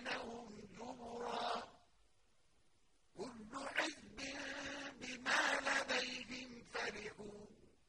بينهم